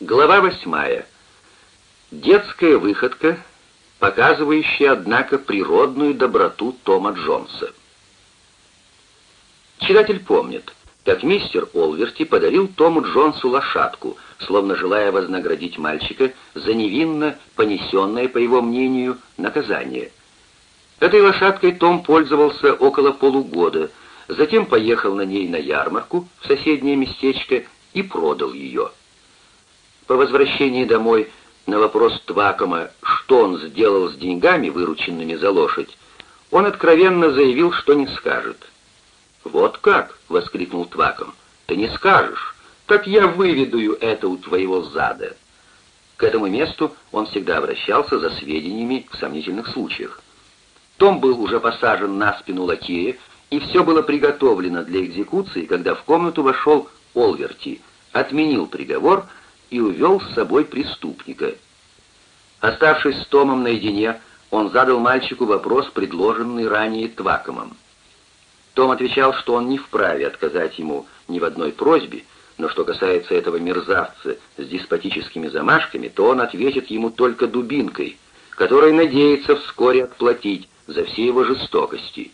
Глава восьмая. Детская выходка, показывающая, однако, природную доброту Тома Джонса. Читатель помнит, как мистер Олверти подарил Тому Джонсу лошадку, словно желая вознаградить мальчика за невинно понесенное, по его мнению, наказание. Этой лошадкой Том пользовался около полугода, затем поехал на ней на ярмарку в соседнее местечко и продал ее. По возвращении домой на вопрос Твакома, что он сделал с деньгами, вырученными за лошадь, он откровенно заявил, что не скажет. «Вот как!» — воскликнул Тваком. «Ты не скажешь! Так я выведаю это у твоего зада!» К этому месту он всегда обращался за сведениями в сомнительных случаях. Том был уже посажен на спину лакея, и все было приготовлено для экзекуции, когда в комнату вошел Олверти, отменил приговор — и увел с собой преступника. Оставшись с Томом наедине, он задал мальчику вопрос, предложенный ранее Твакомом. Том отвечал, что он не вправе отказать ему ни в одной просьбе, но что касается этого мерзавца с деспотическими замашками, то он ответит ему только дубинкой, которой надеется вскоре отплатить за все его жестокости.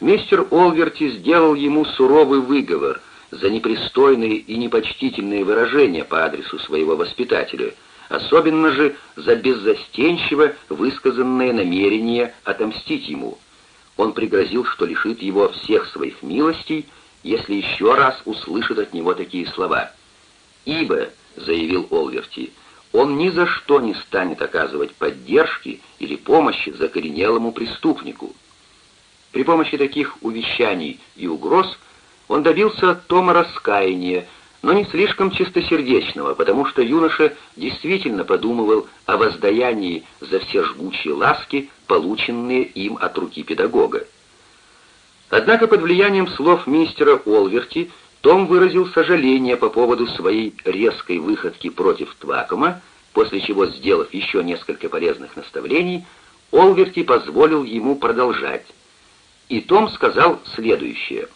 Мистер Олверти сделал ему суровый выговор — за непристойные и непочтительные выражения по адресу своего воспитателя, особенно же за беззастенчиво высказанное намерение отомстить ему. Он пригрозил, что лишит его всех своих милостей, если еще раз услышит от него такие слова. «Ибо», — заявил Олверти, — «он ни за что не станет оказывать поддержки или помощи закоренелому преступнику». При помощи таких увещаний и угроз он добился от Тома раскаяния, но не слишком чистосердечного, потому что юноша действительно подумывал о воздаянии за все жгучие ласки, полученные им от руки педагога. Однако под влиянием слов мистера Олверти том выразил сожаление по поводу своей резкой выходки против Твакома, после чего, сделав еще несколько полезных наставлений, Олверти позволил ему продолжать. И Том сказал следующее —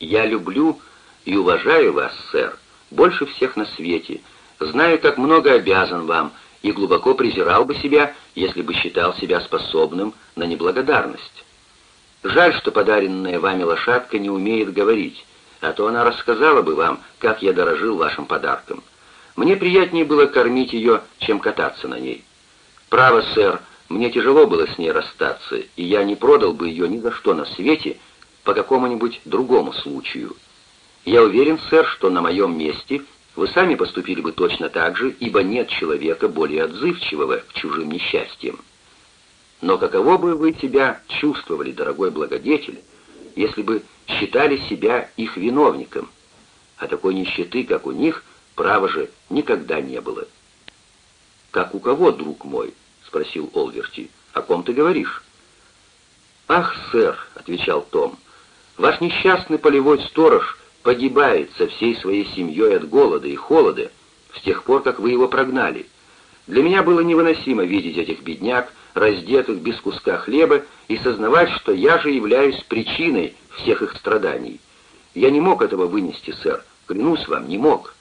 «Я люблю и уважаю вас, сэр, больше всех на свете, знаю, как много обязан вам, и глубоко презирал бы себя, если бы считал себя способным на неблагодарность. Жаль, что подаренная вами лошадка не умеет говорить, а то она рассказала бы вам, как я дорожил вашим подарком. Мне приятнее было кормить ее, чем кататься на ней. Право, сэр, мне тяжело было с ней расстаться, и я не продал бы ее ни за что на свете, по какому-нибудь другому случаю. Я уверен, сэр, что на моем месте вы сами поступили бы точно так же, ибо нет человека более отзывчивого к чужим несчастьям. Но каково бы вы себя чувствовали, дорогой благодетель, если бы считали себя их виновником? А такой нищеты, как у них, право же, никогда не было. «Как у кого, друг мой?» — спросил Олверти. «О ком ты говоришь?» «Ах, сэр», — отвечал Том, — Ваш несчастный полевой сторож погибает со всей своей семьей от голода и холода с тех пор, как вы его прогнали. Для меня было невыносимо видеть этих бедняк, раздетых без куска хлеба, и сознавать, что я же являюсь причиной всех их страданий. Я не мог этого вынести, сэр, клянусь вам, не мог.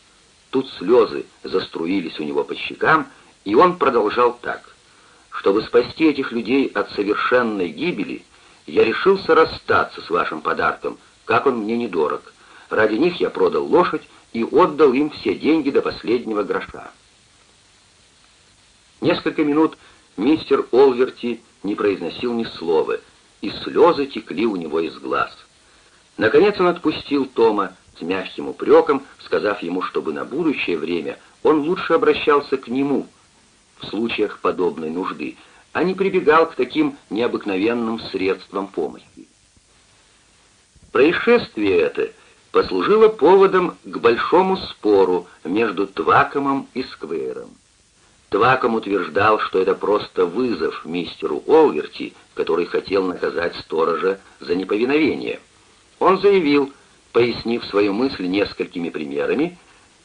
Тут слезы заструились у него по щекам, и он продолжал так. Чтобы спасти этих людей от совершенной гибели, я решился расстаться с вашим подарком, как он мне недорог. Ради них я продал лошадь и отдал им все деньги до последнего гроша. Несколько минут мистер Олверти не произносил ни слова, и слезы текли у него из глаз. Наконец он отпустил Тома с мягким упреком, сказав ему, чтобы на будущее время он лучше обращался к нему в случаях подобной нужды, а не прибегал к таким необыкновенным средствам помощи. Происшествие это послужило поводом к большому спору между Твакомом и Сквейром. Тваком утверждал, что это просто вызов мистеру Олверти, который хотел наказать сторожа за неповиновение. Он заявил, пояснив свою мысль несколькими примерами,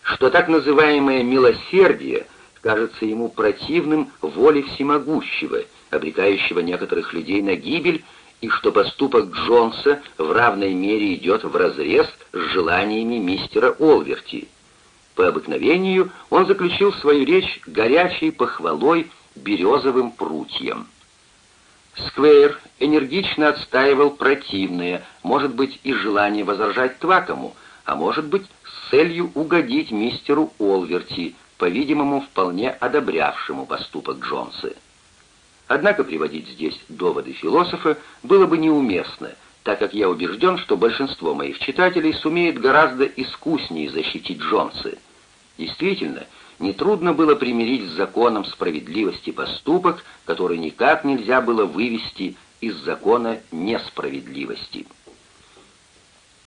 что так называемое «милосердие» кажется ему противным воле всемогущего, обрекающего некоторых людей на гибель, и что поступок Джонса в равной мере идет вразрез с желаниями мистера Олверти. По обыкновению он заключил свою речь горячей похвалой березовым прутьям. Сквейр энергично отстаивал противное, может быть, и желание возражать Твакому, а может быть, с целью угодить мистеру Олверти, по-видимому, вполне одобрявшему поступок Джонса. Однако приводить здесь доводы философа было бы неуместно, так как я убежден, что большинство моих читателей сумеет гораздо искуснее защитить Джонса. Действительно, нетрудно было примирить с законом справедливости поступок, который никак нельзя было вывести из закона несправедливости.